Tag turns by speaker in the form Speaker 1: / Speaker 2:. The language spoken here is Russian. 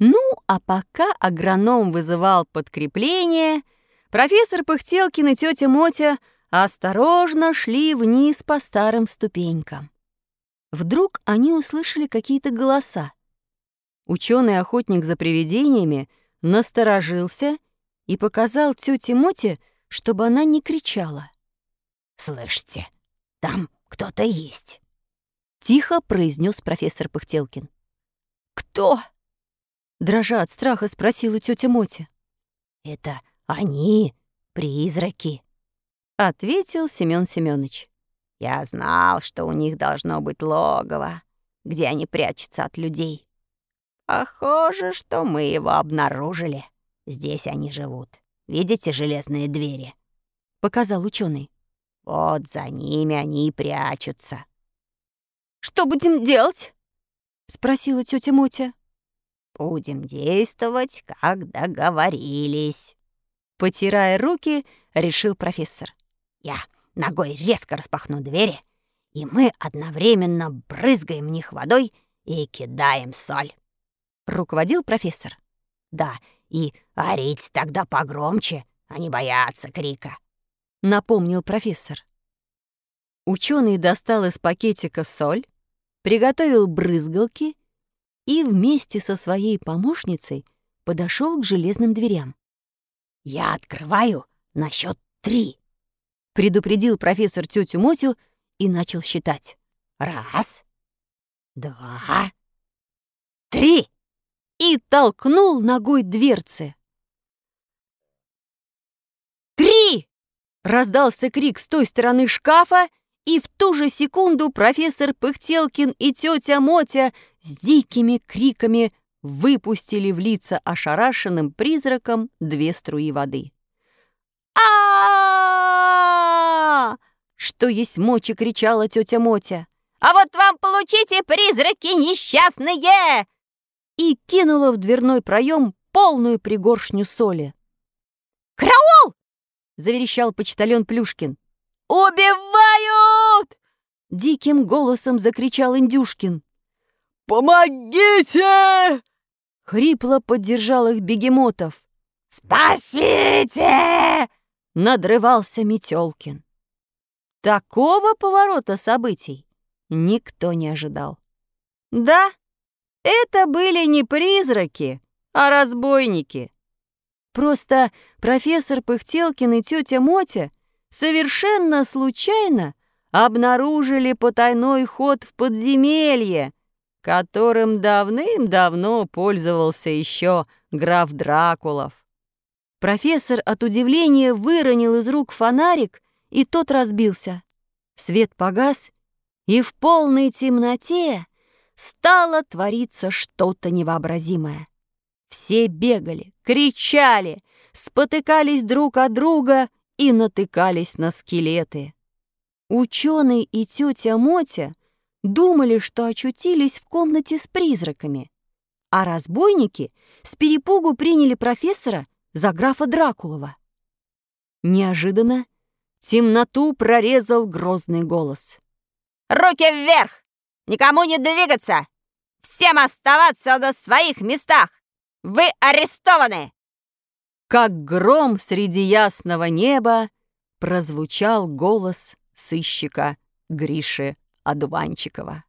Speaker 1: Ну, а пока агроном вызывал подкрепление, профессор Пыхтелкин и тетя Мотя осторожно шли вниз по старым ступенькам. Вдруг они услышали какие-то голоса. Ученый-охотник за привидениями насторожился и показал тете Моте, чтобы она не кричала.
Speaker 2: «Слышите, там кто-то есть», —
Speaker 1: тихо произнес профессор Пыхтелкин.
Speaker 2: «Кто?»
Speaker 1: Дрожа от страха, спросила тетя Мотя.
Speaker 2: «Это они, призраки», —
Speaker 1: ответил Семён Семёныч.
Speaker 2: «Я знал, что у них должно быть логово, где они прячутся от людей. Похоже, что мы его обнаружили. Здесь они живут. Видите железные двери?»
Speaker 1: — показал ученый.
Speaker 2: «Вот за ними они и прячутся».
Speaker 1: «Что будем делать?» — спросила тетя Мотя.
Speaker 2: Будем действовать, как договорились.
Speaker 1: Потирая руки, решил профессор.
Speaker 2: Я ногой резко распахну двери, и мы одновременно брызгаем в них водой и кидаем соль.
Speaker 1: Руководил профессор.
Speaker 2: Да, и орить тогда погромче, они боятся крика.
Speaker 1: Напомнил профессор. Ученый достал из пакетика соль, приготовил брызгалки и вместе со своей помощницей подошел к железным дверям.
Speaker 2: «Я открываю на счет три», —
Speaker 1: предупредил профессор тетю Мотю и начал считать.
Speaker 2: «Раз, два, три!»
Speaker 1: и толкнул ногой дверцы. «Три!» — раздался крик с той стороны шкафа, и в ту же секунду профессор Пыхтелкин и тетя Мотя с дикими криками выпустили в лица ошарашенным призраком две струи воды. а Что есть мочи, кричала тетя Мотя.
Speaker 2: «А вот вам получите, призраки несчастные!»
Speaker 1: И кинула в дверной проем полную пригоршню соли.
Speaker 2: «Караул!»
Speaker 1: — заверещал почтальон Плюшкин.
Speaker 2: «Убивают!»
Speaker 1: — диким голосом закричал Индюшкин.
Speaker 3: «Помогите!»
Speaker 1: — хрипло поддержал их бегемотов.
Speaker 2: «Спасите!»
Speaker 1: — надрывался Метелкин. Такого поворота событий никто не ожидал. Да, это были не призраки, а разбойники. Просто профессор Пыхтелкин и тетя Мотя совершенно случайно обнаружили потайной ход в подземелье, которым давным-давно пользовался еще граф Дракулов. Профессор от удивления выронил из рук фонарик, и тот разбился. Свет погас, и в полной темноте стало твориться что-то невообразимое. Все бегали, кричали, спотыкались друг от друга и натыкались на скелеты. Ученый и тетя Мотя думали, что очутились в комнате с призраками, а разбойники с перепугу приняли профессора за графа Дракулова. Неожиданно темноту прорезал грозный голос.
Speaker 2: «Руки вверх! Никому не двигаться! Всем оставаться на своих местах! Вы арестованы!»
Speaker 1: Как гром среди ясного неба прозвучал голос сыщика Гриши Одуванчикова.